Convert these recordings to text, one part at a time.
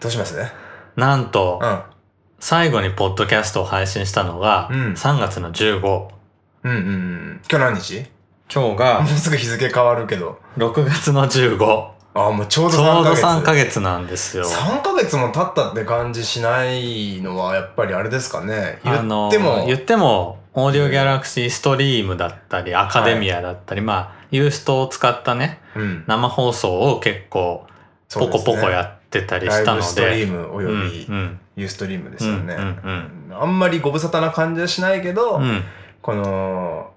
どうします？なんと、うん。最後にポッドキャストを配信したのが、うん3月の15。うんうんうん。今日何日？今日がもうすぐ日付変わるけど。6月の15。あ、もうちょうどちょ3うどヶ月。3ヶ月なんですよ。3ヶ月も経ったって感じしないのはやっぱりあれですかね。言っても、言っても、オーディオギャラクシーストリームだったり、アカデミアだったり、まあ、ユーストを使ったね、うん。生放送を結構、ポコポコやってたりしたのブストリーで、ムおよびユーストリームですよね。あんまりご無沙汰な感じはしないけど、うん。この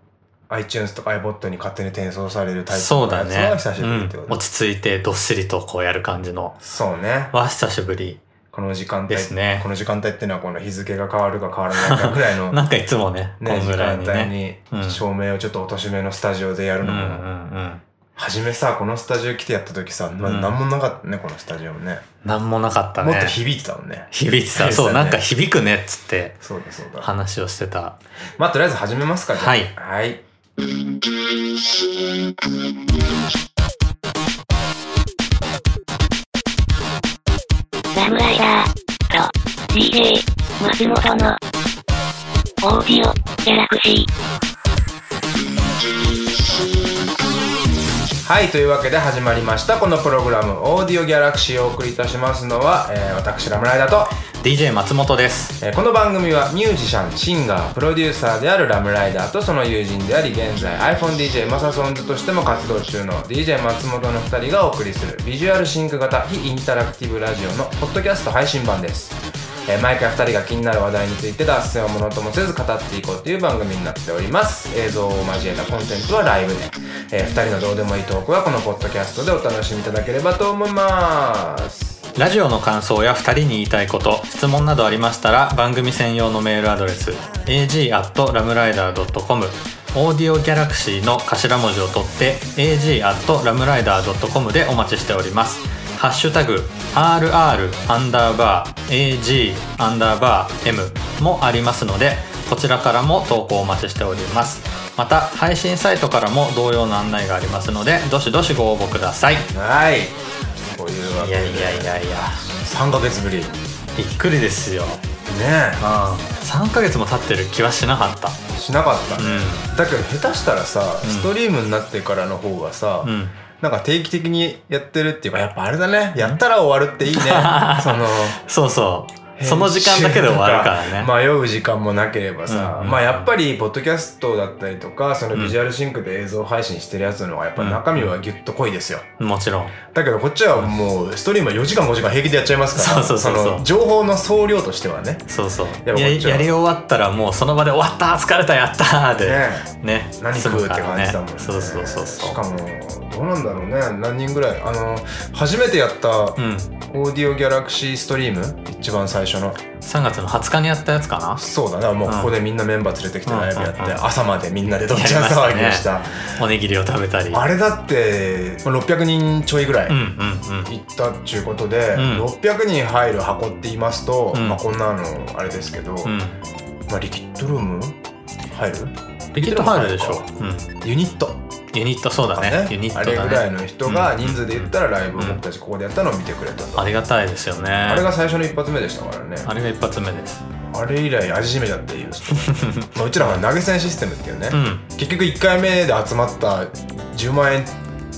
iTunes とか iBot に勝手に転送されるタイプのそうだね。やつは久しぶりってこ、と、うん。落ち着いてどっしりとこうやる感じの。そうね。は久しぶり。この時間帯、ですね。この時間帯っていうのはこの日付が変わるか変わらないかぐらいのなんかいつもねね、時こんぐらい間に帯ねにうん。照明をちょっと落としめのスタジオでやるのも、うんうんうん初めさ、このスタジオ来てやった時さ、まあ、うん何もなかったね、このスタジオもね。なんもなかったねもっと響いてたもんね。響いてた響いてたねそうなんか響くねっつってそうだそうだ。話をしてたまあ、とりあえず始めますか、じゃあはいはい。ラムライダーと DJ 松本のオーディオギャラクシー。はい、というわけで始まりました。このプログラム、オーディオギャラクシーをお送りいたしますのは、えー私、ラムライダーと、DJ 松本ですえーこの番組はミュージシャン、シンガー、プロデューサーであるラムライダーとその友人であり、現在 iPhoneDJ マサソンズとしても活動中の DJ 松本の2人がお送りするビジュアルシンク型非インタラクティブラジオのポッドキャスト配信版です。えー毎回2人が気になる話題について脱線をものともせず語っていこうという番組になっております。映像を交えたコンテンツはライブで、え2人のどうでもいいトークはこのポッドキャストでお楽しみいただければと思います。ラジオの感想や2人に言いたいこと質問などありましたら番組専用のメールアドレス ag.lamrider.com オーディオギャラクシーの頭文字を取って ag.lamrider.com でお待ちしておりますハッシュタグ RR アンダーバー AG アンダーバー M もありますのでこちらからも投稿お待ちしております。また配信サイトからも同様の案内がありますのでどしどしご応募ください。はい。というわけで、いやいやいやいや。3ヶ月ぶり。ねびっくりですよ。え。3ヶ月も経ってる気はしなかった。しなかった、うだけど下手したらさ、うん。ストリームになってからの方がさ、んうんなんか定期的にやってるっていうかやっぱあれだね。やったら終わるっていいね。そのそうそうその時間だけで終わるからね、迷う時間もなければさ、うんうんまあやっぱりポッドキャストだったりとかそのビジュアルシンクで映像配信してるやつのはやっぱ中身はギュッと濃いですよ。もちろん。だけどこっちはもうストリームは4時間5時間平気でやっちゃいますからそうそうそうそう。の情報の総量としてはね。そうそう。やややり終わったらもうその場で終わった疲れたやったーでねね何食うって感じだもんね。そうそうそうそうしかもどう。なんだろうね何人ぐらいあの初めてやったオうんーディオギャラクシーストリーム一番最初の。3月の20日にやったやつかな？そうだなもうここでみんなメンバー連れてきてライブやって、朝までみんなでどっちゃん騒ぎをした。おにぎりを食べたり。あれだってまあ600人ちょいぐらい行ったっちゅうことで、ん。600人入る箱って言いますと、うん。まあこんなのあれですけど、うん。まあリキッドルーム？入る？リキッド入るでしょ、う。ん、ユニット。ユニットそうだね。ユニッあトだね。れぐらいの人がうん。人数で言ったらライブを僕たちここでやったのを見てくれたと、ありがたいですよね。あれが最初の一発目でしたからね。あれが一発目です。あれ以来味しめちゃってユースとまあうちらは投げ銭システムっていうね、うん。結局1回目で集まった10万円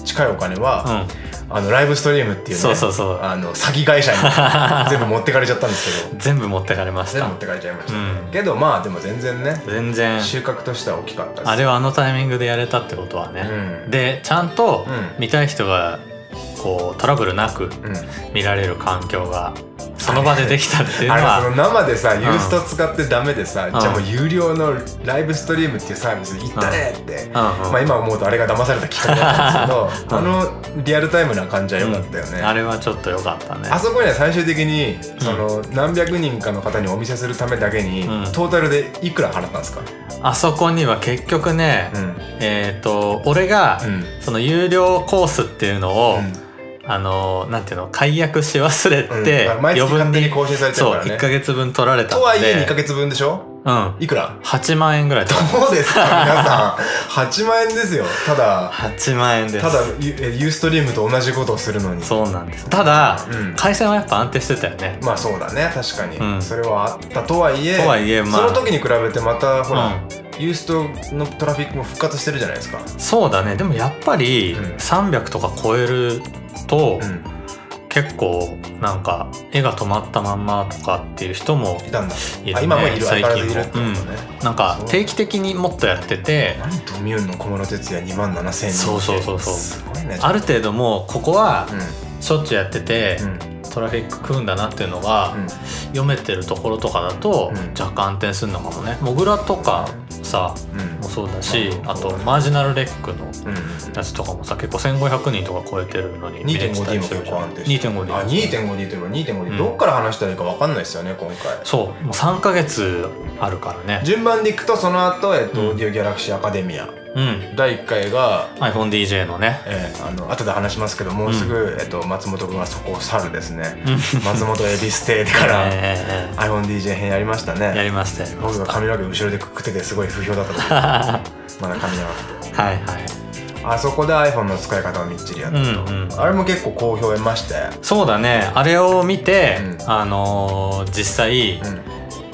近いお金は、うんあのライブストリームっていうねそうそうそう。あの詐欺会社に 全部持ってかれちゃったんですけど。全部持ってかれました。全部持ってかれちゃいました、ね。うん。けどまあでも全然ね全然。収穫としては大きかったです。あれはあのタイミングでやれたってことはね、うん。でちゃんとうん。見たい人がこうトラブルなくうん。見られる環境がその場でできたっていうのは。生でさユースト使ってダメでさ、ん。じゃあもう有料のライブストリームっていうサービス行ったねって、うん。まあ今思うとあれが騙されたきっかけだったんですけど、うん。あのリアルタイムな感じは良かったよね、あれはちょっと良かったね。あそこには最終的にその何百人かの方にお見せするためだけに、うん。トータルでいくら払ったんですか、あそこには結局ね、うん。えっ、と俺が、うん。その有料コースっていうのを、うんあのなんていうの解約し忘れて、うん毎月余分勝手に更新されてるそうからね。1か月分取られたとはいえ2ヶ月分でしょ？うんいくら？8万円ぐらいとどうですか皆さん。8万円ですよ。ただ8万円です。ただユーストリームと同じことをするのに。そうなんです。ただ、うん。回線はやっぱ安定してたよね。まあそうだね確かに、うん。それはあったとはいえとはいえまあ。その時に比べてまたほら、うん。ユーストのトラフィックも復活してるじゃないですか。そうだね。でもやっぱりうん。300とか超えると、うん。結構なんか絵が止まったまんまとかっていう人もいたんだ。いるねあ今もいる最近もってことね、なんか定期的にもっとやってて何ドミューンの小室哲哉2万7000人。そうそうそうそう。ねある程度もうここはうしょっちゅうやってて、んうん。トラフィック食うんだなっていうのがうん。読めてるところとかだとうん。若干安定するのかもね。モグラとかさうん。もそうだしうんあとマージナルレックのうんやつとかもさ結構1500人とか超えてるのに見れてた 2.5D もりするじゃん。結構安定してる。2.5D あ 2.5D といえば 2.5D、うん。どっから話したらいいか分かんないですよね今回。そう。もう3ヶ月あるからね。順番でいくとその後、えっとうん。オーディオギャラクシーアカデミアうん。第1回が iPhoneDJ のね。えー、あの後で話しますけどもうすぐ、えっと、松本君がそこを去るですね。うん。松本恵比寿邸から ええ iPhoneDJ 編やりましたね。やりました僕が髪の毛後ろでくくっててすごい不評だった時 まだ髪長くてたはいはい。あそこで iPhone の使い方をみっちりやったと、うんうん。あれも結構好評を得まして。そうだね。あれを見て、うん。あのー実際、うん。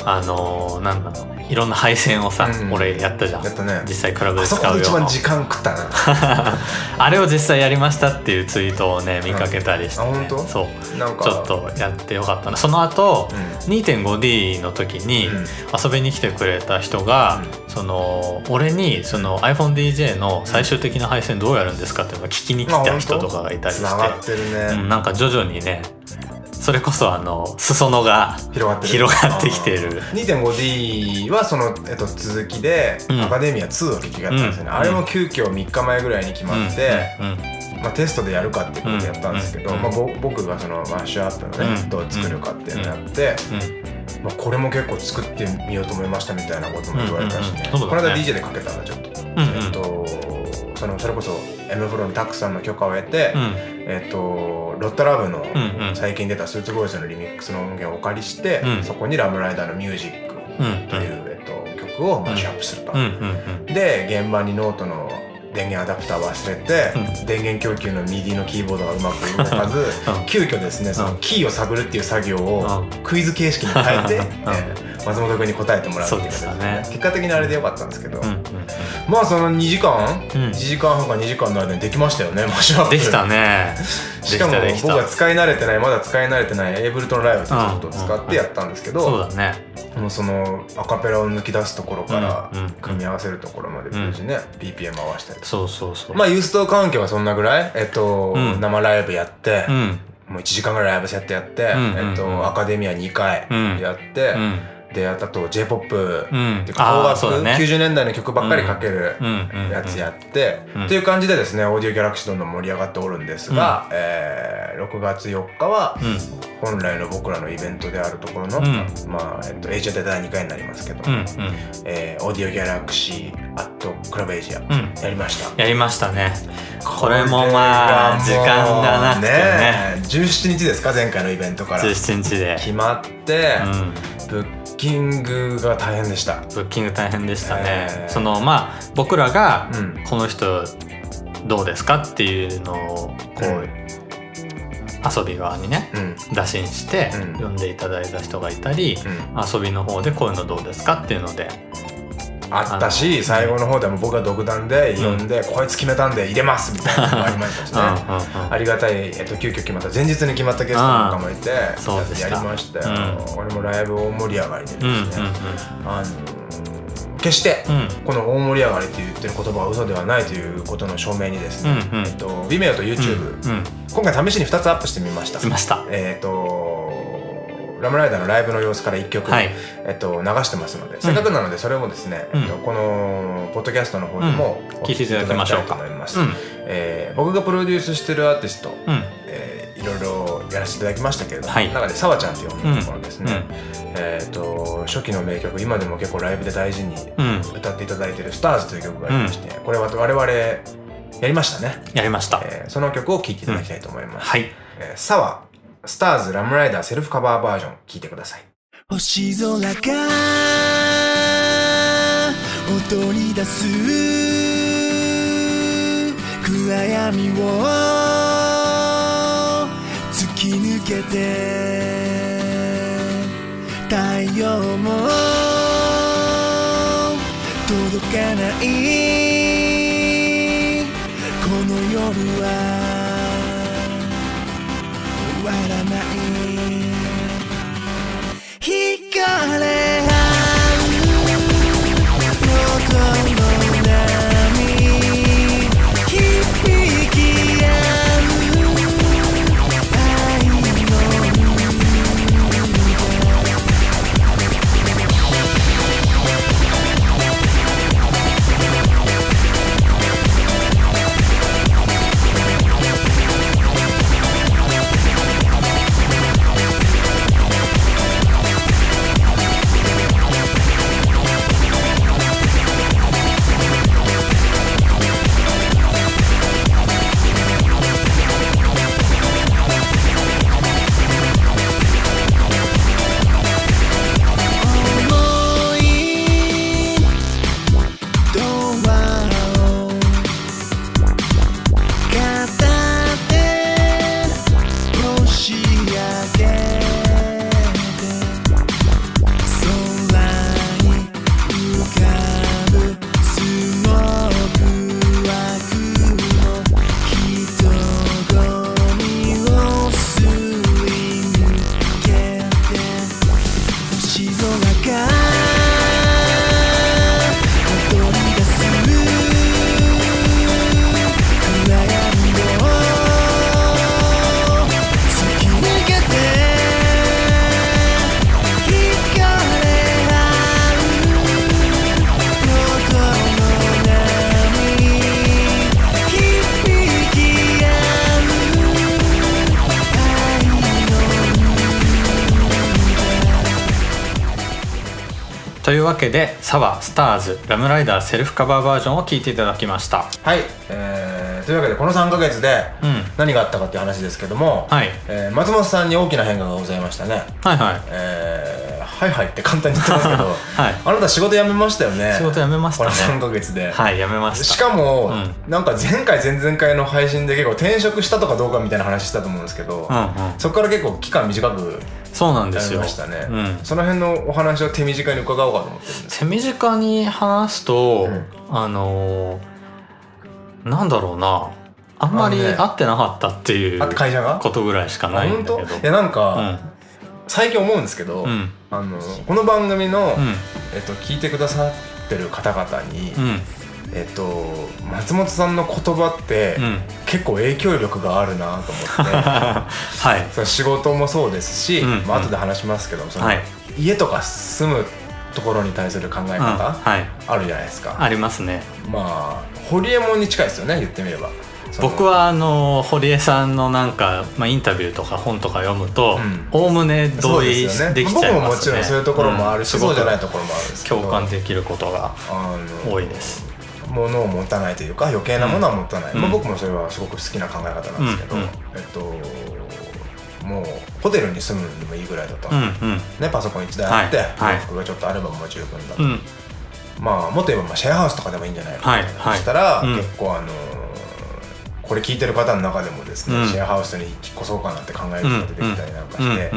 あのーなんだろういろんな配線をさ、うん。俺やったじゃん。やったね。実際クラブあでそこで一番使うような。時間食ったな。あれを実際やりましたっていうツイートをね見かけたりして、ね。あ本当？そう。なんか。ちょっとやってよかったな。その後、う 2.5D の時にうん。遊びに来てくれた人が、その俺にその iPhoneDJ の最終的な配線どうやるんですかっていうのを聞きに来た人とかがいたりつながってるね、うん、なんか徐々にねそれこそあの裾野が広がってる。広がってきてる。2.5D はその、えっと、続きで、うん。アカデミア2を劇があったんですよね、うん。あれも急遽3日前ぐらいに決まって、うん。うん。まあ、テストでやるかっていうことでやったんですけど、うん。まあ、ぼ僕がそのマッシュアップのね、うん。どう作るかっていうのをやって、うん。まあ、これも結構作ってみようと思いましたみたいなことも言われたしね、この間 DJ でかけたんだちょっと、うん。えっとそのそれこそ M フロのタックさんの許可を得て、うん。えっとロッタラブの最近出たスーツボーイズのリミックスの音源をお借りして、うん。そこにラムライダーのミュージックうんという、えっと、曲をマッシュアップすると、で現場にノートの電源アダプター忘れて、う電源供給の MIDI のキーボードがうまく動かず、うん。急遽ですねそのキーを探るっていう作業をうクイズ形式に変えて、うん。えー松本君に答えてもらうっていう形でね。結果的にあれでよかったんですけど、うんうんまあその2時間、うん。1時間半か2時間の間にできましたよねマッシュアップできたね。しかも僕は使い慣れてないまだ使い慣れてないエイブルトンライブってソフトを使ってやったんですけど、そうだね。もうそのアカペラを抜き出すところからうんうん組み合わせるところまで無事ね、BPM 合わせたりとか。そうそうそう。まあユースト関係はそんなぐらいえっと、うん。生ライブやって、うん。もう1時間ぐらいライブセットやって、うんえっと、うんアカデミア2回うん。やって、うんであと j p o p うん。っていうか邦あー楽、そうだね。90年代の曲ばっかりかけるうん。うん。うん。やつやって、うん。っていう感じでですねオーディオギャラクシーどんどん盛り上がっておるんですが、えー6月4日はうん。本来の僕らのイベントであるところの、うん。まあえっとエイジアで第2回になりますけど、うん。うん。えーオーディオギャラクシーアットクラブエイジア、うん。やりました。やりましたね。これもまあ時間がなくてね。17日ですか前回のイベントから。17日で。決まって、うんキングが大変でした。ブッキング大変でしたね、えー。そのまあ僕らがうん。この人どうですかっていうのをこう、うん。遊び側にねうん。打診してうん。呼んでいただいた人がいたり、うん。遊びの方でこういうのどうですかっていうのであったし最後の方でも僕が独断で呼んで、こいつ決めたんで入れますみたいなのもありましたしね、うんうんうんありがたい、えっと、急遽決まった前日に決まったゲストなんかもいて、そうでしたやりましたよ、俺もライブ大盛り上がりでですうんね、あの決してうん。うんこの大盛り上がりって言ってる言葉は嘘ではないということの証明にですね、うんうん。えっと、Vimeo と YouTube、うんうん。今回試しに2つアップしてみました。しました。えっ、とラムライダーのライブの様子から1曲、はいえっと、流してますので、せっかくなのでそれもですね、うん。えっと、このポッドキャストの方でもお聞いていただきましょうかきいただきたいと思います、うんえー僕がプロデュースしてるアーティスト、うん。えーいろいろやらせていただきましたけれども、はい。中でさわちゃんっていう女の子のですね、うん。えっと初期の名曲今でも結構ライブで大事にうん。歌っていただいてる「スターズという曲がありまして、これは我々やりましたね、やりました、えーその曲を聴いていただきたいと思います、はい。えー、サワスターズラムライダーセルフカバーバージョン聴いてください。星空が踊り出す暗闇を突き抜けて太陽も届かない。この夜は終わらない惹いうわけで「サワスターズラムライダーセルフカバーバージョン」を聴いていただきました。はい、えー、というわけでこの3ヶ月でうん。何があったかっていう話ですけども、はい。えー松本さんに大きな変化がございましたね。はいはい。えー、はいはいって簡単に言ってますけど、はい。あなた仕事辞めましたよね。仕事辞めましたね。この3ヶ月で、はいやめました。しかも、うん。なんか前回前々回の配信で結構転職したとかどうかみたいな話したと思うんですけど、うんうん。そこから結構期間短くそうなんですよ。やりましたね、うん。その辺のお話を手短に伺おうかと思ってるんです手短に話すと、うん。あのーなんだろうな。あんまりあのね。合ってなかったっていうあ会社が？ことぐらいしかないんだけど。いやなんか、うん。最近思うんですけど、うん。あのこの番組の、うん。えっと、聞いてくださってる方々に、うん。えっと、松本さんの言葉って、うん。結構影響力があるなと思って。はい。その仕事もそうですし、うん。まあ後で話しますけどその、はい。家とか住むところに対する考えうん方、はい。あるじゃないですか。ありますね。まあホリエモンに近いですよね言ってみれば。僕はあの堀江さんのなんか、まあ、インタビューとか本とか読むとうん。おおむね同意できちゃい僕ももますね。ちろんそういうところもあるし、んそうじゃないすところもあるんですけど。共感できることが多いです。物を持たないというか余計なものは持たない、うん。まあ、僕もそれはすごく好きな考え方なんですけど、うんうん。えっともうホテルに住むのでもいいぐらいだと、うんうん。ね、パソコン1台あって、はいはい。洋服がちょっとあればもう十分だと、うん。まあもっと言えばまあシェアハウスとかでもいいんじゃないかとはい。したら、うん。結構あのこれ聞いてる方の中でもですね、うん。シェアハウスに引っ越そうかなって考える人が出てきたりなんかして、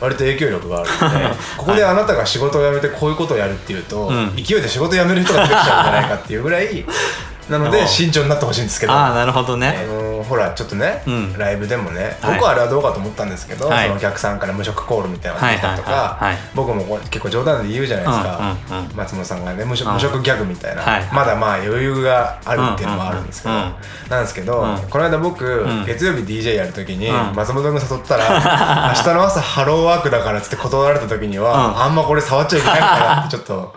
割と影響力があるので ここであなたが仕事を辞めてこういうことをやるっていうと、うん。勢いで仕事辞める人が出てきちゃうんじゃないかっていうぐらいなので慎重になってほしいんですけど。ああなるほどあねのほらちょっとね、うん。ライブでもねはい。僕はあれはどうかと思ったんですけど、はい。そのお客さんから無職コールみたいなのが来たりとか、僕も結構冗談で言うじゃないですか、松本さんがね無職うん。無職ギャグみたいな、はいまだまあ余裕があるっていうのもあるんですけど、なんですけど、うん。この間僕、ん。月曜日 DJ やる時に、うん。松本君誘ったら 明日の朝ハローワークだからっつって断られた時には、うん。あんまこれ触っちゃいけないのかなってちょっと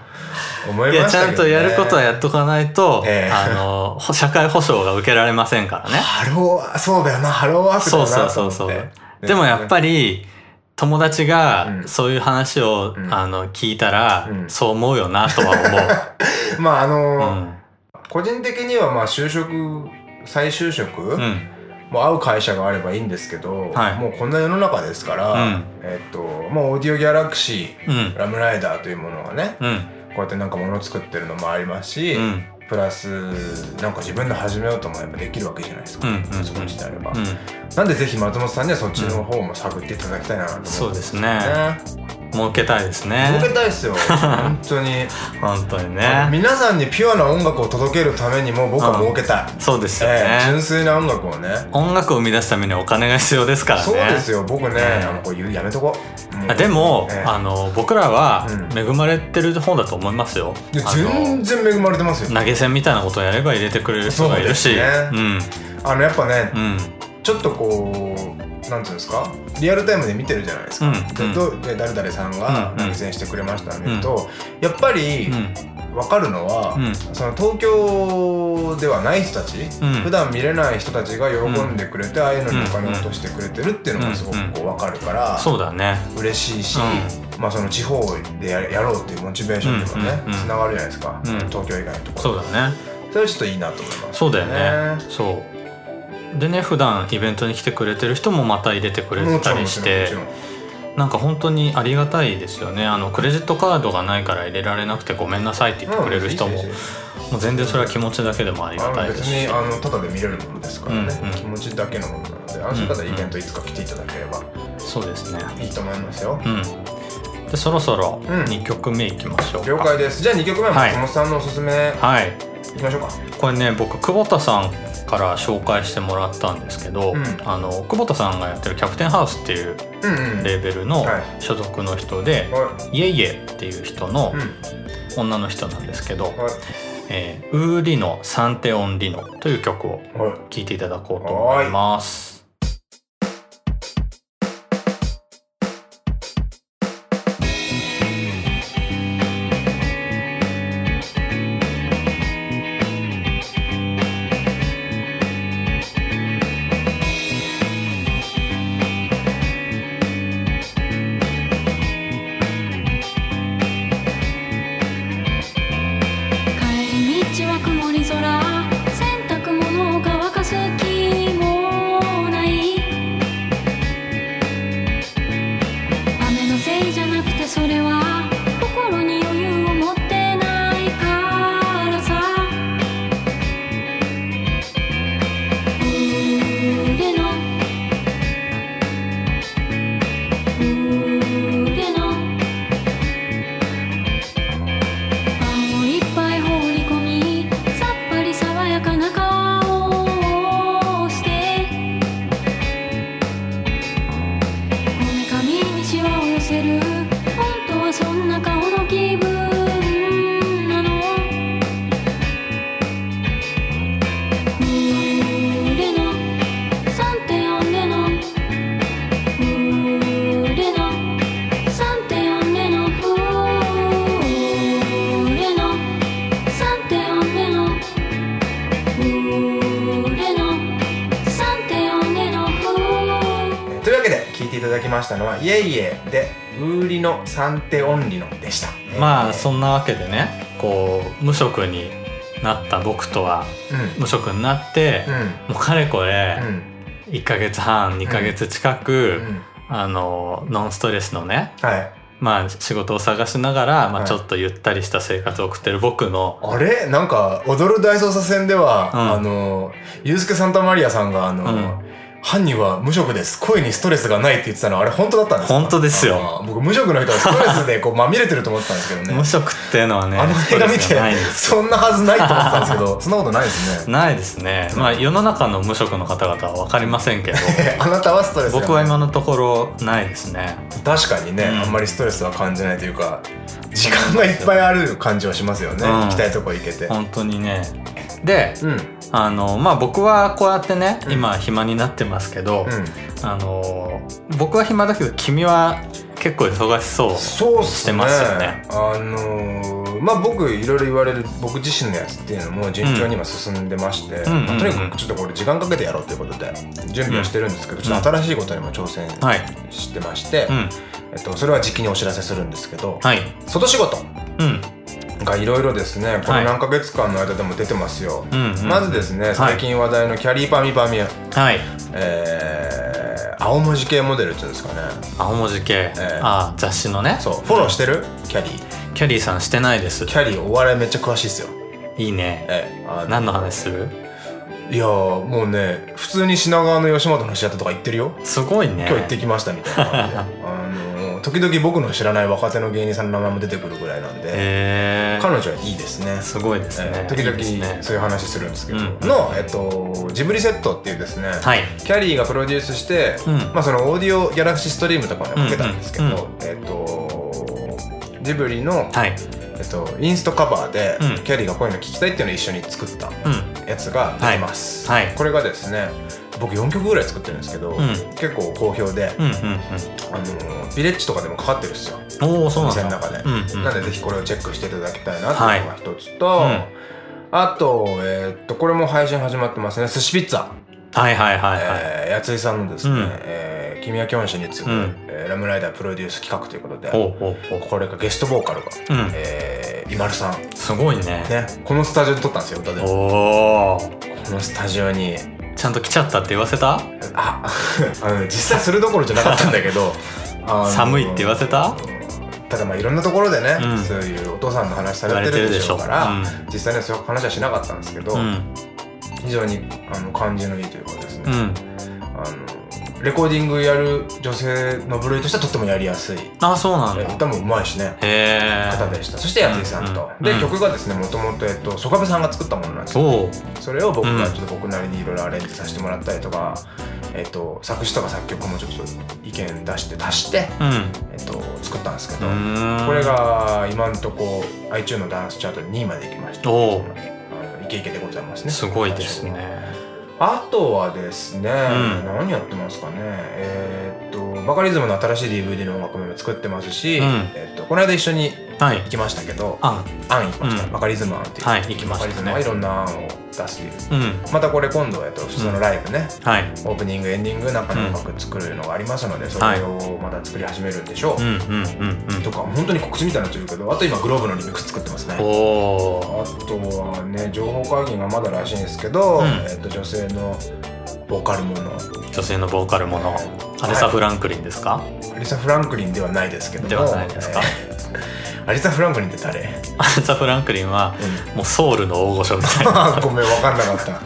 思いいやちましたね、ゃんとやることはやっとかないと、ええ。あのほ社会保障が受けられませんからね。ハローそうだよな。ハローワークだそうよなそうそうそうと思ってでもやっぱり友達がうん。そういう話を、うん。あの聞いたら、うん。そう思うよなとは思 まああのう、うーん。個人的にはまあ就職再就職、うん。もう会う会社があればいいんですけど、はい。もうこんな世の中ですから、うん。えっとまあオーディオギャラクシうん。ーラムライダーというものがねうんこうやってなんかもの作ってるのもありますし、うん。プラスなんか自分で始めようと思えばできるわけじゃないですか、うんうんうん。そこ自体あれば、うん。なんでぜひ松本さんにはそっちの方も探っていただきたいなと思ってそうですねね儲けたいですね。儲けたいっすよ。本当に、本当にね。皆さんにピュアな音楽を届けるためにも僕は儲けたい、そうですよええね純粋な音楽をね。音楽を生み出すためにはお金が必要ですからね。そうですよ僕ね、ええ。あのこうやめとこう。でも、ええ。あの僕らはうん。恵まれてる方だと思いますよ、いやあ全然恵まれてますよ。の投げ銭みたいなことをやれば入れてくれる人がいるし。そうですね。あのやっぱね、うんうん。ちょっとこうなんていうんですか？リアルタイムで見てるじゃないですか、うん。でどで誰々さんがうん。投げ銭してくれましたの見ると、やっぱりうん。分かるのは、うん。その東京ではない人たち、うん。普段見れない人たちが喜んでくれて、ああいうのにお金を落としてくれてるっていうのがすごくこう分かるから、そうだね。嬉しいし、まあ、その地方でややろうっていうモチベーションにもね、うん。うん。うん。つながるじゃないですか、うん。東京以外のところ。そうだね。それはちょっといいなと思います、そうだよね。そうでね普段イベントに来てくれてる人もまた入れてくれたりしてなんか本当にありがたいですよね。あのクレジットカードがないから入れられなくてごめんなさいって言ってくれる人ももう全然それは気持ちだけでもありがたいです。しにあのただで見れるものですからね、うんうん。気持ちだけのものなのであそういう方はイベントいつか来ていただければ。そうですね。いいと思いますよ、うん。でそろそろうん。2曲目いきましょうか、了解です。じゃあ2曲目ははい。松本さんのおすすめ。はい。いきましょうか、これね僕久保田さんから紹介してもらったんですけど、うん。あの久保田さんがやってるキャプテンハウスっていううんうん。レーベルのはい。所属の人で、はイエイエっていう人のい、女の人なんですけど、うんはい。えーウーリノ・サンテオン・リノという曲をはい。聴いていただこうと思います。のサンテオンリノ」でした。まあえー。そんなわけでねこう無職になった僕とはうん。無職になってう、ん。もうかれこれうん。1ヶ月半2ヶ月近く、うん。あのノンストレスのねはい。まあ仕事を探しながら、まあ、はい。ちょっとゆったりした生活を送ってる僕の、あれ？なんか踊る大捜査線では、うん。あのユースケ・サンタマリアさんがあの、うん犯人は無職です。声にストレスがないって言ってたのあれ本当だったんですか？本当ですよ。僕無職の人はストレスでこうまみれてると思ってたんですけどね。無職っていうのはねあの映画見てそんなはずないと思ってたんですけどそんなことないですね。ないですね。まあ世の中の無職の方々は分かりませんけど あなたはストレスが僕は今のところないですね。確かにね、うん。あんまりストレスは感じないというか時間がいっぱいある感じはしますよね、うん。行きたいとこ行けて。本当にね。でうんあのまあ僕はこうやってねうん。今暇になってますけど、うん。あの僕は暇だけど君は結構忙しそうしてますよね。あのーまあ僕いろいろ言われる僕自身のやつっていうのも順調に今進んでまして、うん。まあとにかくちょっとこれ時間かけてやろうということで準備はしてるんですけど、ちょっと新しいことにも挑戦はい。してまして、うん。えっと、それは時期にお知らせするんですけど、はい。外仕事。うんがいろいろですねこのはい何ヶ月間の間でも出てますよ、うんうんまずですねはい。最近話題のキャリーパミパミ、はい。えー青文字系モデルっていうんですかね。青文字系、えあ雑誌のね。そう。フォローしてる？キャリー。キャリーさんしてないです。キャリーお笑いめっちゃ詳しいっすよ。いいね。ええあ何の話する？いやーもうね普通に品川の吉本のシアターとか行ってるよ。すごいね。今日行ってきましたみたいな感じで。あ の時々僕の知らない若手の芸人さんの名前も出てくるぐらいなんで、へえ彼女はいいですね。すごいですね、えー時々そういう話するんですけど、うん。の、えっと、ジブリセットっていうですね、はい。キャリーがプロデュースして、うん。まあ、そのオーディオギャラクシーストリームとかにもかけたんですけど、えっとジブリの、はい。えっと、インストカバーで、うん。キャリーがこういうの聞きたいっていうのを一緒に作ったうん。やつが出ます、はい。はい。これがですね僕4曲ぐらい作ってるんですけど、ん。結構好評で、うんうんあのビレッジとかでもかかってるんですよ。うんおおそうおなんだ。店の中で、うんうんなんでぜひこれをチェックしていただきたいなっていうのが一つと、うん。あとえーっとこれも配信始まってますね。寿司ピッツァ、はいはいはいはい、えーやついさんのですね、うん。えー君はキョンシに次ぐ、うん。えーラムライダープロデュース企画ということでおうおうおう。これがゲストボーカルが、うん。えー、今るさん。すごいね。ね。このスタジオで撮ったんですよ歌で。このスタジオにちゃんと来ちゃったって言わせた？ああの実際それどころじゃなかったんだけど 寒いって言わせた？ただまあいろんなところでね、うん。そういうお父さんの話されてるでしょうから、言われてるでしょ実際にはそういう話はしなかったんですけど、うん。非常にあの感じのいいというかですね、レコーディングやる女性の部類としてはとってもやりやすい。あそうなんだ。歌もうまいしね。方でした。そしてやついさんと、で、うん。うん。曲がですねもともと、えっと、曽我部さんが作ったものなんですよ。それを僕うんがちょっと僕なりにいろいろアレンジさせてもらったりとか、えっと、作詞とか作曲もちょっと意見出して足して、うん。えっと、作ったんですけうど、これが今んとこ iTunes のダンスチャートで2位までいきました。おイケイケでございますね。すごいですねあとはですね、ん。何やってますかね。えーっとバカリズムの新しい DVD の音楽も今作ってますし、うん。えっとこの間一緒にはい行きましたけどあ案行きました、うん。バカリズム案っていう、はい行きましたね。バカリズム。はいろんな案を出すううん。またこれ今度、えっと、普通のライブね、はい。オープニングエンディング中の音楽作るのがありますので、それをまた作り始めるんでしょう、うんうんうんうん。とか本当に告知みたいになっちゃうけどあと今グローブのリミックス作ってますね。あとはね情報会議がまだらしいんですけど、うん。えっと女性のボーカルもの。女性のボーカルもの。アレサ・フランクリンですか、アリサ・フランクリンではないですけども。ではないですか。えーアリサ・フランクリンって誰アレサ・フランクリンはもうソウルの大御所みたいな。ごめん分かんなかった。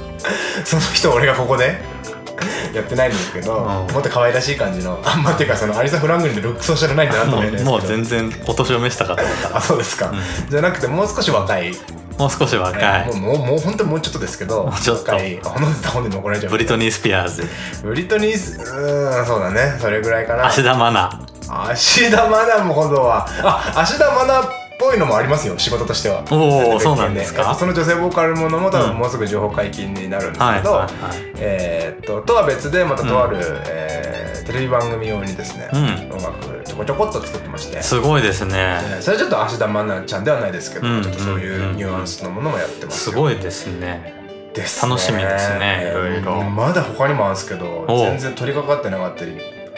その人俺がここで やってないんですけど、うん。もっと可愛らしい感じのあんまっていうかそのアリサ・フランクリンのルックスを知らないんだなとも思うんですけど。うもう全然お年を召した方だかあそうですか、じゃなくてもう少し若い、らもう少し若い。もうもうもう本当にもうちょっとですけどもうちょっと。若い。あ本当本当に怒られちゃうブリトニー・スピアーズ。ブリトニースうーんそうだね。それぐらいかな。芦田愛菜芦田愛菜も今度は。あ芦田愛菜っぽいのもありますよ仕事としては。おおそうなんですか？その女性ボーカルものも多うん。分もうすぐ情報解禁になるんですけど、えーっととは別でまたとある、うん。えーテレビ番組用にですね、うん。音楽ちょこちょこっと作ってまして。すごいですね。えーそれはちょっと芦田愛菜ちゃんではないですけど、うん。ちょっとそういうニュアンスのものもやってますよ。すごいですね。楽しみですねえーいろ。いろまだ他にもあるんですけど全然取り掛かってなかったり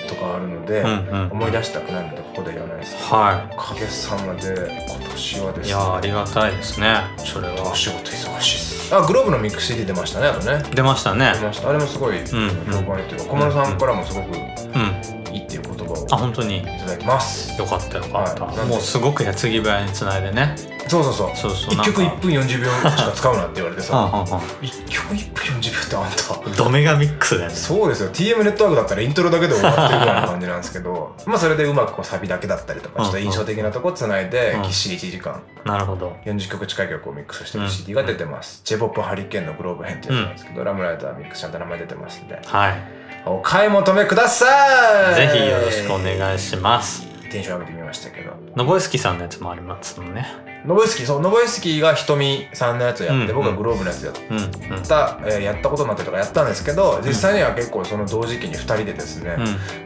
とかあるので、うんうん思い出したくないのでここで言わないです。はおかげさまで今年はですね。いいやーありがたいですね。それは。お仕事忙しいっす。あグローブのミックス CD 出ましたねあとね。出ましたね。出ました。あれもすごい評ん判いいっていうか小室さんからもすごくうん。いいっていう言葉をあ本当に。いただいてます。よかったよかった、はい。もうすごく矢継ぎ早につないでねそうそうそう。そうそう1曲なんか。1分40秒しか使うなって言われてうんさうんうん1曲1分40秒ってあんた。ドメガミックスだよね。そうですよ。TM ネットワークだったらイントロだけで終わってるぐらいの感じなんですけど。まあそれでうまくこうサビだけだったりとかちょっと印象的なとこつないでうん。ぎっしり1時間。なるほど。40曲近い曲をミックスしてるうん。CD が出てます、J−POP ハリケーンのグローブ編ってやつなんですけど、ラムライダーミックスちゃんと名前出てますんで。はい。お買い求めください！ぜひよろしくお願いします。テンション上げてみましたけど。ノボエスキさんのやつもありますもんねノボイスキーそうノボイスキーがひとみさんのやつをやって、うん僕はグローブのやつやった、えーやったことになったりとかやったんですけど実際には結構その同時期に2人でですね、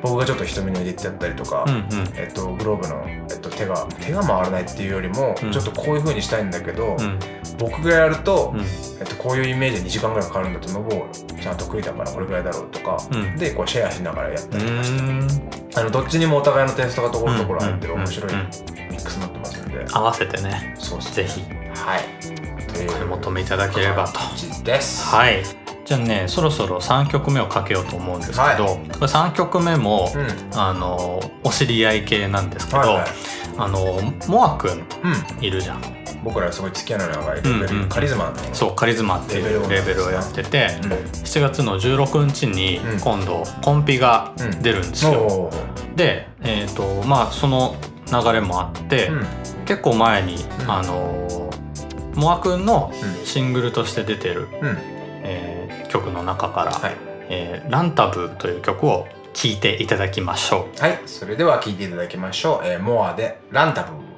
僕がちょっと瞳の入れてやったりとか、えっと、グローブの、えっと、手が手が回らないっていうよりも、うん。ちょっとこういう風にしたいんだけど、うん。僕がやると、うん。えっと、こういうイメージで2時間ぐらいかかるんだとノボちゃん得意だからこれぐらいだろうとか、うん。でこうシェアしながらやったうりとかあのどっちにもお互いのテイストがところどころ入ってるうん面白いうんミックスになってで、合わせてね。そうぜひ。はい。お買い求めいただければと。です、はい。じゃあねそろそろ3曲目をかけようと思うんですけど、はい。これ3曲目も、うん。あのお知り合い系なんですけど、はいはい。あのモアくんうん。いるじゃん。僕らすごい付き合いの長いレベル、うんうんカリズマの。そうカリズマっていうレベルをやってて、うん。7月の16日にうん。今度コンピが出るんですよ、でえっ、とまあその流れもあって、うん結構前に、うん。あのモアくんのうん。シングルとして出てる、うん。えー曲の中から、はい。えーランタブという曲を聴いていただきましょう。はい。それでは聴いていただきましょう、えーモアでランタブ。は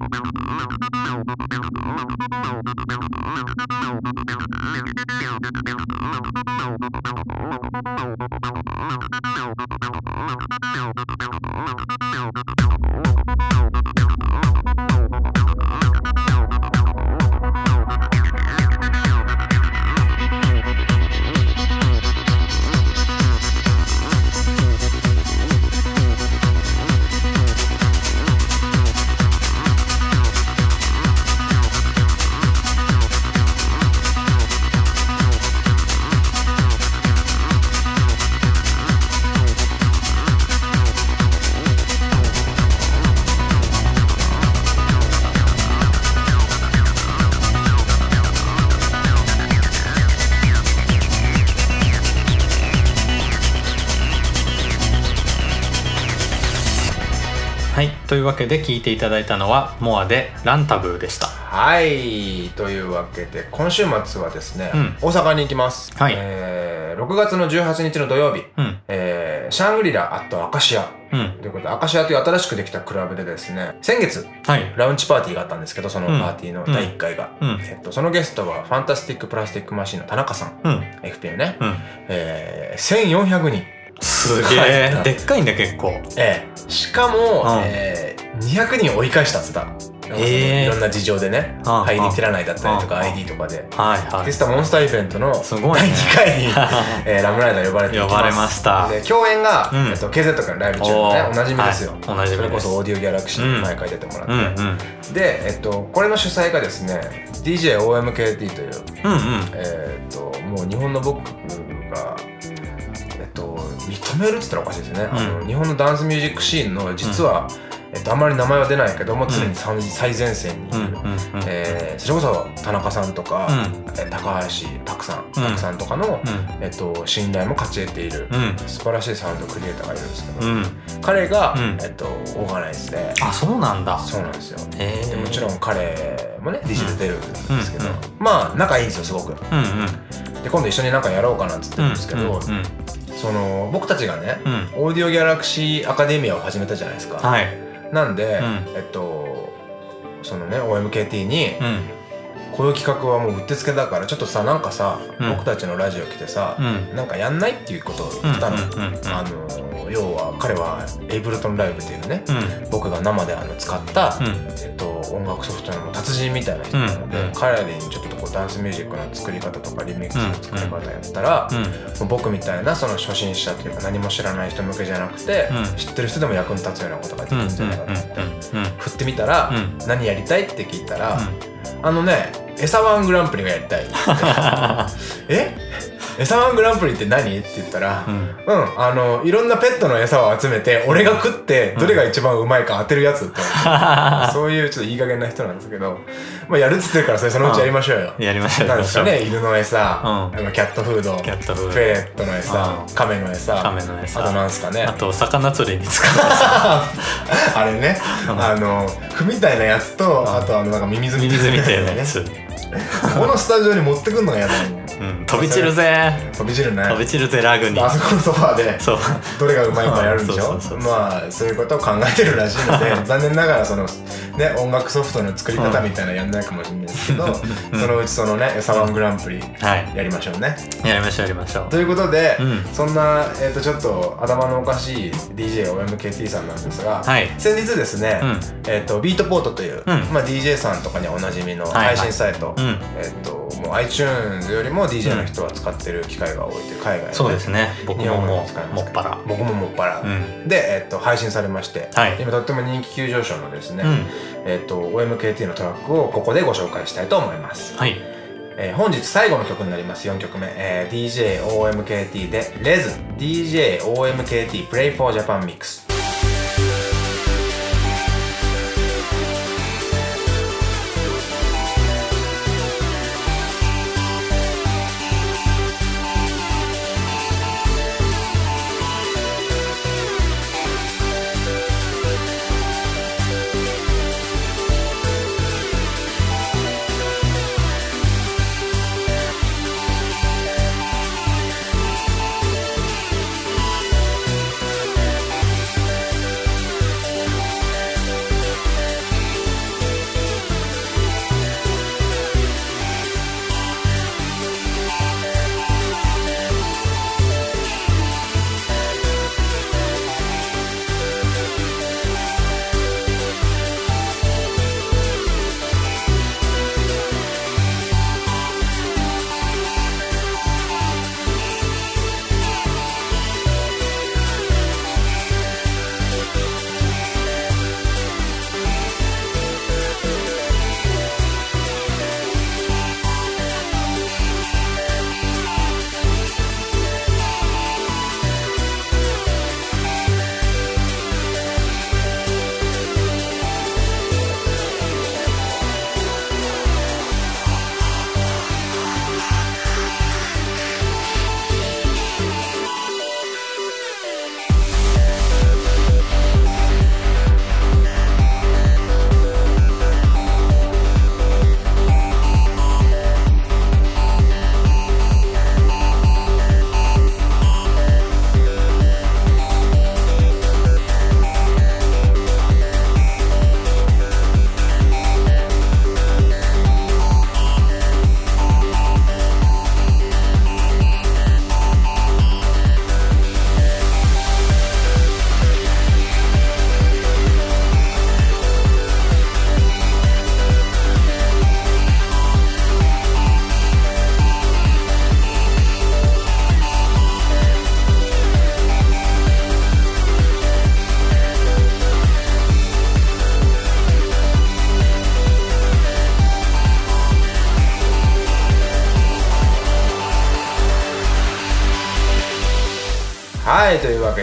Thank you. いというわけで聴いていただいたのはモアでランタブーでした。はい。というわけで今週末はですね、うん。大阪に行きます、はい。えー6月の18日の土曜日、うん。えーシャングリラアットアカシア。うん。ということでアカシアという新しくできたクラブでですね先月はい。ラウンチパーティーがあったんですけどそのうんパーティーの第1回が、うん。えっと、そのゲストはファンタスティックプラスティックマシンの田中さん。うん。FPM ね、うん。えー、1400人すげえ。でっかいんだ結構。ええ。しかも、うん。えー200人追い返したっつったへえ。いろんな事情でね。うん入りきらないだったりとかうん ID とかで。はいはい。でしたモンスターイベントのすごいね。第2回に、えーラムライダー呼ばれて呼ばれました。で共演が、うん。えっと、KZ 君ライブ中のねおなじみですよ、はい。おなじみです。それこそオーディオギャラクシーに毎回出てもらって、うんうん。で、えっと、これの主催がですね DJOMKT といううんうん。えーっともう日本の僕が、えっと、認めるって言ったらおかしいですね、うん。あの日本のダンスミュージックシーンの実は、えっと、あまり名前は出ないけどもん。常に最最前線にいる、えーそれこそ田中さんとか、うん。え高橋拓さんうん。拓さんとかの、うん。えっと、信頼も勝ち得ている、うん。素晴らしいサウンドクリエイターがいるんですけど、うん。彼が、うん。えっと、オーガナイズであそうなんだ。そうなんですよ。へえでもちろん彼もね DJ で出るんですけど、うん。まあ仲いいんですよすごく。うんうん。で今度一緒になんかやろうかなっつってるんですけど、その僕たちがね、うん。オーディオギャラクシーアカデミアを始めたじゃないですか、はい。なんで、うん。えっとそのね OMKT に、うん。こういう企画はもううってつけだからちょっとさなんかさ、うん。僕たちのラジオ来てさ、うん。なんかやんないっていうことを言ったの、あの要は彼はエイブルトンライブっていうね、うん。僕が生であの使った、うん。えっと、音楽ソフトの達人みたいな人なので、彼らにちょっとダンスミュージックの作り方とかリミックスの作り方やったら、うん。僕みたいなその初心者というか何も知らない人向けじゃなくて、うん。知ってる人でも役に立つようなことができるんじゃないかと思って、うん。振ってみたら、うん。何やりたいって聞いたら、あのねエサワングランプリがやりたい。え？エサワングランプリって何？って言ったら、うん。うん、あの、いろんなペットの餌を集めて、俺が食って、どれが一番うまいか当てるやつって、そういうちょっといい加減な人なんですけど、まあ、やるっつってるから、それそのうち やりましょうよ。やりましょうなんですかね、犬の餌、うん。キャットフード、キャットフード。フェレットの餌、うん。カメの餌、亀の餌あとなんですかね。あ。と魚釣りに使うあれね、あの、ふみたいなやつと、あとあの、なんかミミズミミズみたいなねや。つ、このスタジオに持ってくんのが嫌だもん。うん、飛び散るぜ。飛び散るね。飛び散るぜラグに。あそこのソファーで。そう。どれがうまいかやるんでしょ？まあそういうことを考えてるらしいので 残念ながらそのね音楽ソフトの作り方みたいなのやんないかもしれないですけど、そのうちそのね「サワングランプリ」はい。やりましょうね。やりましょうやりましょう。ということで、うん。そんな、えー、とちょっと頭のおかしい DJOMKT さんなんですが、はい。先日ですね、うん。えー、とビートポートという、うん。まあ、DJ さんとかにはおなじみのはいはい。配信サイト、うん。えー、ともう iTunes よりも DJ の人は使ってる機会が多いという海外のそうですね。僕ももっぱら。僕ももっぱら、うん。で、えっと、配信されまして、はい。今とっても人気急上昇のですね、うん。えっと、OMKT のトラックをここでご紹介したいと思います、はい。えー本日最後の曲になります4曲目、えー DJOMKT で REZ DJOMKT Play for Japan Mix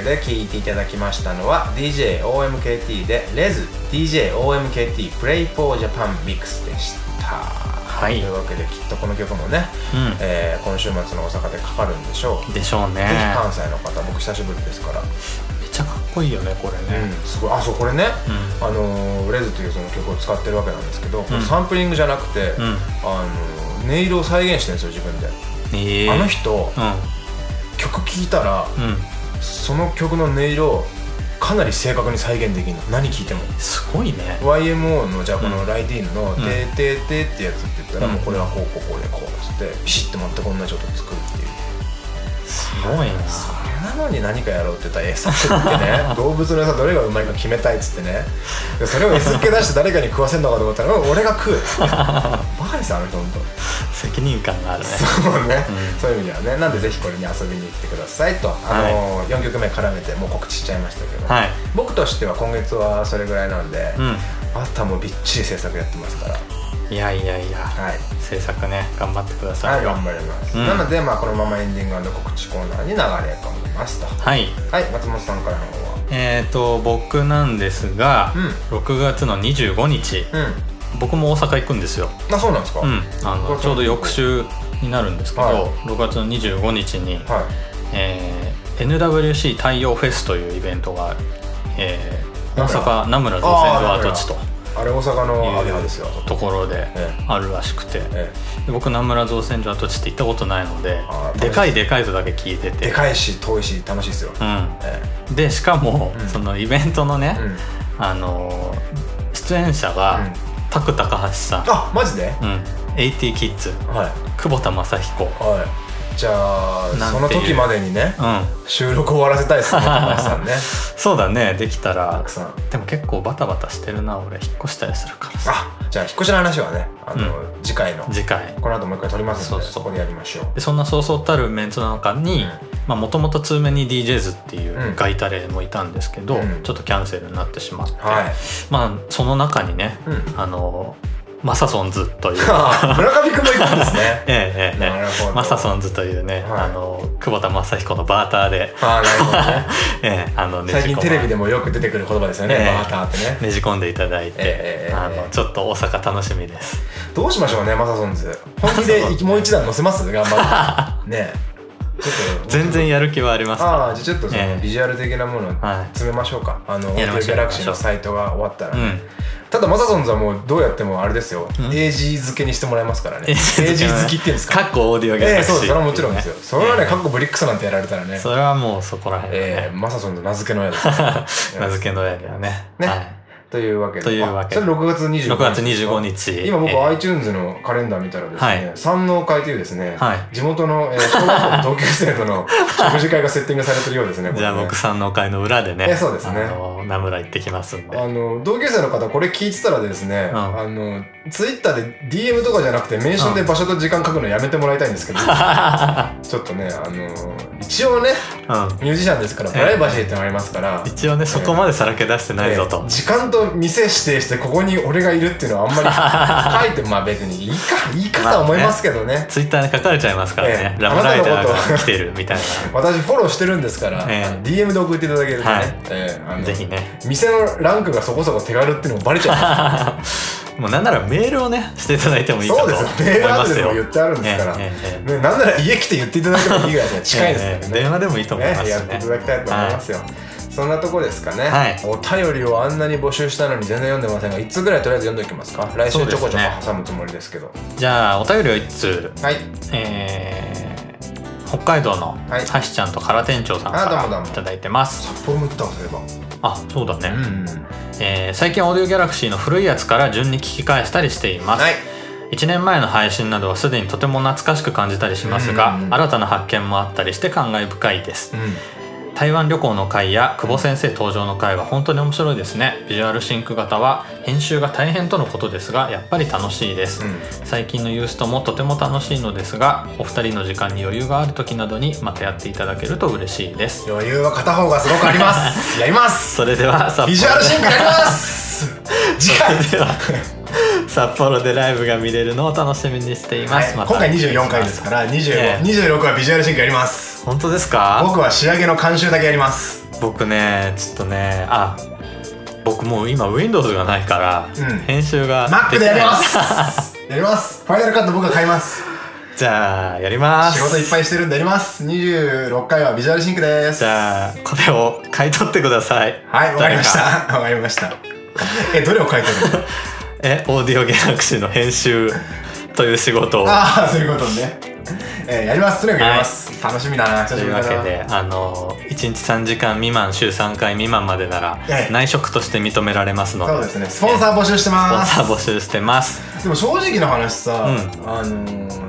けで聴いていただきましたのは DJOMKT で REZ DJOMKT Play for Japan Mix でした。はい。というわけできっとこの曲もね、うん。えー今週末の大阪でかかるんでしょう。でしょうね。ぜひ関西の方僕久しぶりですから、めっちゃかっこいいよねこれね。うん、すごい。あそうこれね、うあのーレズというその曲を使ってるわけなんですけど、うん。サンプリングじゃなくて、うん。あのー音色を再現してるんですよ自分で、ええあの人、う曲聴いたらその曲の音色をかなり正確に再現できるの。何聴いても。すごいね。YMO のじゃあこのうん。ライディーンの「ん。てーてーてー」ってやつって言ったらうん。もうこれはこうこうこうでこうっつってピシッて全く同じ音作るっていう。すごいななのに何かやろうって言ったら餌食ってね 動物の餌どれがうまいか決めたいっつってね。でそれを餌っ気出して誰かに食わせんのかと思ったらうん俺が食う バカですよあの人本当。責任感があるね。そうね、うん。そういう意味ではね。なんでぜひこれに遊びに来てくださいと。あの、4曲目絡めてもう告知しちゃいましたけど、はい。僕としては今月はそれぐらいなんで、うん。あとはもうびっちり制作やってますからいやいやいやはい。制作ね頑張ってくださはいいよ頑張ります、うん。なのでまあこのままエンディング告知コーナーに流れ込みますとはい。はい松本さんからの方は。えー、と僕なんですが、う6月の25日うん。僕も大阪行くんですよ、あそうなんですか、うん、あのちょうど翌週になるんですけど、はい。6月の25日に、はい。えー NWC 太陽フェスというイベントが、えー大阪名村。造船所跡地とあれ大阪のアゲハですよ。ところでえあるらしくて、えで僕名村造船所跡地って行ったことないのででかいでかいとだけ聞いてて。でかいし遠いし楽しいですよ、えうん、でしかも、うん。そのイベントのね、えうん。あのー出演者が、うん。タク高橋さん、あマジで？うん、AT キッズ。はい。久保田雅彦。はいじゃあその時までにねうん収録終わらせたいですね 高橋さんね。そうだねできたたらでも結構バタバタしてるな俺。引っ越したりするからさ。あじゃあ引っ越しの話はねあの、う次回の。次回。この後もう一回撮りますのでそこでやりましょう。でそんなそうそうたるメンツの中にもともと通面に DJs っていううん。ガイタレもいたんですけど、うん。ちょっとキャンセルになってしまって、はい。まあその中にね、うん。あのマサソンズという。あ 村上君もいたんですね。ええええマサソンズというね、はい。あの久保田正彦のバーターで、ああなるほどね。ええあのね最近テレビでもよく出てくる言葉ですよね、ええバーターってね。ねじ込んでいただいて、ええあのちょっと大阪楽しみです。どうしましょうねマサソンズ。本気でもう一段乗せます？頑張って。ね全然やる気はあります。かああじゃあちょっとそのええ。ビジュアル的なもの詰めましょうか、あのオーディオギャラクシーのサイトが終わったら、らうん。ただマサソンズはもうどうやってもあれですよ、ん。AG 付けにしてもらえますからね。え AG 付きっていうんですか？かっこオーディオギャええラクシーそうです。それはもちろんですよ。それはねええかっこブリックスなんてやられたらね。それはもうそこら辺はね、ええマサソンズ名付けのやです 名付けのやりはね。ね。はいというわけで。というわけで。あそれ6月25日。6月25日。今僕えー iTunes のカレンダー見たらですはねい。山王会というですねはい。地元のえー小学校の同級生との 食事会がセッティングされてるようですねね。じゃあ僕さんの会の裏でね。えそうですね。名村行ってきますんで。あの同級生の方これ聞いてたらですね、うん。あのツイッターで DM とかじゃなくてメンションで場所と時間書くのやめてもらいたいんですけど、ちょっとねあの一応ねうん。ミュージシャンですからプライバシーってのありますから、一応ねそこまでさらけ出してないぞと。えー時間と店指定してここに俺がいるっていうのはあんまり 書いてまあ別にいいかいいかとは思いますけどね,、ツイッターに書かれちゃいますからね。ええ。ラブライダーが来てるみたい私フォローしてるんですから、ええ。あの DM で送っていただけるとね、はい。えーあぜひね。店のランクがそこそこ手軽っていうのもバレちゃう。もうなんならメールをねしていただいてもいいかとそう思いですメールアドますよ。レスも言ってあるんですから、ええええね、なんなら家来て言っていただけばいいぐらい近いですからね、ええ電話でもいいと思います。しねやっていただきたいと思いますよ、そんなとこですかね、はい。お便りをあんなに募集したのに全然読んでませんが1つぐらいとりあえず読んでおきますか？来週ちょこちょこ挟むつもりですけど。じゃあお便りを一通。はい。えー北海道のはい。はしちゃんと空店長さんからいただいてます。札幌も行ったわそういえば。あそうだね、うんえー最近オーディオギャラクシーの古いやつから順に聞き返したりしています、はい。1年前の配信などはすでにとても懐かしく感じたりしますがうん。新たな発見もあったりして感慨深いです。うん台湾旅行の回や久保先生登場の回は本当に面白いですね。ビジュアルシンク型は編集が大変とのことですがやっぱり楽しいです、うん。最近のユーストもとても楽しいのですがお二人の時間に余裕がある時などにまたやっていただけると嬉しいです。余裕は片方がすごくあります。やります。それでは札幌。ビジュアルシンクやります。次回。では札幌でライブが見れるのを楽しみにしています、はい。今回24回ですから25、ええ。26はビジュアルシンクやります本当ですか？僕は仕上げの監修だけやります。僕ねちょっとねあ僕もう今 Windows がないから、うん。編集が Mac でやりまきす。やります。ファイナルカット僕が買います。じゃあやります。仕事いっぱいしてるんでやります。26回はビジュアルシンクです。じゃあこれを買い取ってください。はいわかりました。わかりました。えどれを書いてるの？えオーディオギャラクシーの編集という仕事を。ああそういうことねえーやります。とにかくやります、楽しみだな。久というわけであの1日3時間未満週3回未満までならええ。内職として認められますので。そうですね。スポンサー募集してスポンますサー募集してます。でも正直な話さ、ん。あのー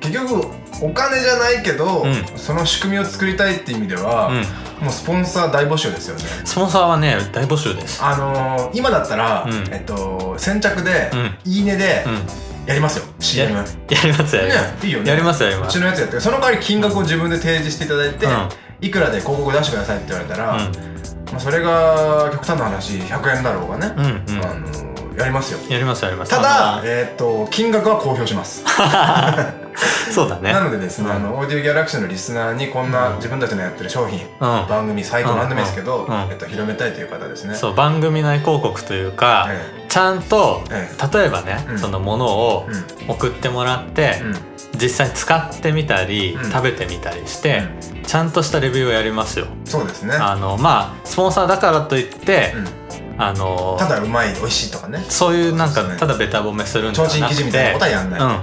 結局お金じゃないけど、うん。その仕組みを作りたいっていう意味では、うん。もうスポンサー大募集ですよね。スポンサーはね大募集です。あのー今だったら、うん。えっと先着で、うん。いいねでうんやりますよ。や CM やります。やります、ねいいよね。やりますやりうますちのやつやって。その代わり金額を自分で提示していただいて、うん。いくらで広告出してくださいって言われたら、うん。まあ、それが極端な話100円だろうがね、うんうん。あのーやりますよ。やりますやります。ただあ、えっと金額は公表します。の そうだね。なのでですね、うん。あのオーディオギャラクシーのリスナーにこんな自分たちのやってる商品、うん。番組サイトうんなんでもいいですけど、うん。えっと、広めたいという方ですね。そう番組内広告というか、えちゃんと、え例えばね、うん。そのものをうん。送ってもらって、うん。実際使ってみたり、うん。食べてみたりして、ちゃんとしたレビューをやりますよ。そうですね、あのまあスポンサーだからといって、うん。あのただうまい美味しいとかね。そういうなんかただベタ褒めするんじゃなくて提灯記事みたいなことはやんない。うん、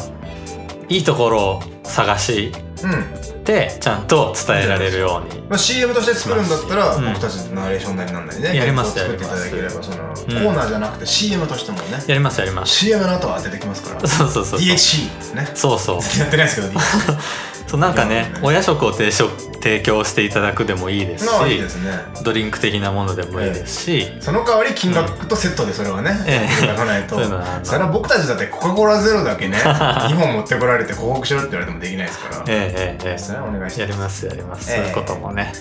いいところを探しうん。てちゃんと伝えられるように。まあ、CM として作るんだったら、うん。僕たちのナレーションなりなんなりねやります映像を作っていただければやりその、うん。コーナーじゃなくて CM としてもね。やりますやります。CM の後は出てきますから。そうそうそうそう。DHC ですね。そうそう。やってないですけど そうなんかね親食を提供提供していただくでもいいですしまあいいですね。ドリンク的なものでもいいですし、その代わり金額とセットでそれはね、ええ。いただかないと。それは僕たちだってコカ・コーラゼロだけね 2本持ってこられて広告しろって言われてもできないですから。えええええそれはお願いします。やりますやります、ええそういうこともね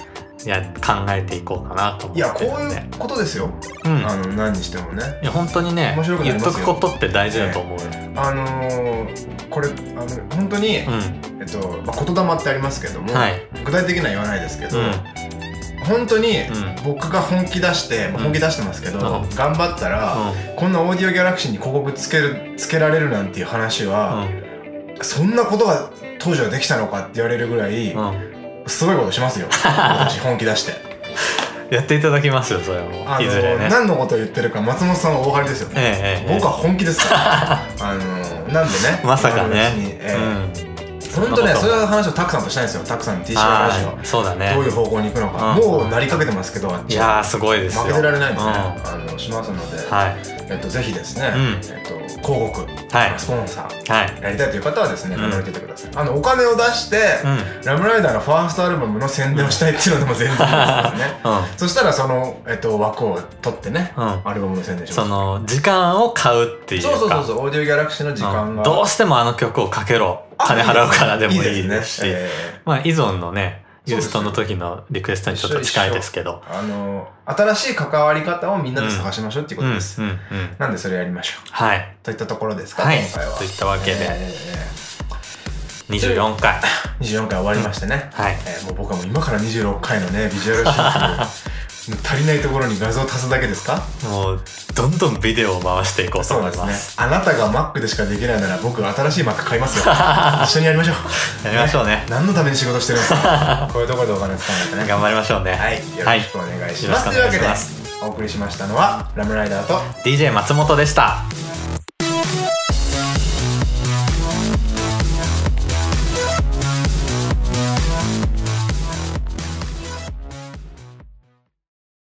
いや考えていこうかなと思っていやこういうことですよ、うん。あの何にしてもね。いや本当にね言っとくことって大事だと思うよ、あのー、これあの本当に、うん。えっとまあ、言霊ってありますけども、はい。具体的には言わないですけど、うん。本当にん。僕が本気出して、まあ本気出してますけど、うん。頑張ったら、こんなオーディオギャラクシーに広告つけるつけられるなんていう話は、そんなことが当時はできたのかって言われるぐらい、うんうんすごいことしますよ。私本気出して。やっていただきますよそれもあのいずれね。何のことを言ってるか松本さんは大張りですよね、ええええ。僕は本気ですから。あのなんでね。まさかね。ええ。うん。本当ねそういう話をたくさんとしたいんですよ。たくさん TCR ラジあーそうだね。オどういう方向に行くのか、うん。もうなりかけてますけどいやーすごいですよ。負けてられないんでね、うん。あのしますので、はい。えっと、ぜひですね、うん。えっと、広告、はい。スポンサーはい。やりたいという方はですねうん。名乗り出てください、あのお金を出して、うん。ラムライダーのファーストアルバムの宣伝をしたいっていうのでも全然いいですからね。うん。そしたらその、えっと、枠を取ってね、うん。アルバムの宣伝します。その時間を買うっていうか。そうそうそうそうオーディオギャラクシーの時間が、うん。どうしてもあの曲をかけろ。あ金払うからでもいいですし。ね。え。まあ依存のねユーストの時のリクエストにちょっと近いですけど。えあの新しい関わり方をみんなで探しましょうっていうことです、うんなんでそれやりましょう。はい。といったところですか、はい。今回は。といったわけで。え24回。ー24回終わりましてね、はい。えーもう僕はもう今から26回のねビジュアルシーン足りないところに画像を足すだけですか？もうどんどんビデオを回していこうとそうですね。思いますあなたが Mac でしかできないなら僕新しい Mac 買いますよ。一緒にやりましょう。やりましょうね。何のために仕事してるんですか？こういうところでお金使うんだね。頑張りましょうね。はい。よろしくお願いします、はいというわけでお送りしましたのはラムライダーと DJ 松本でした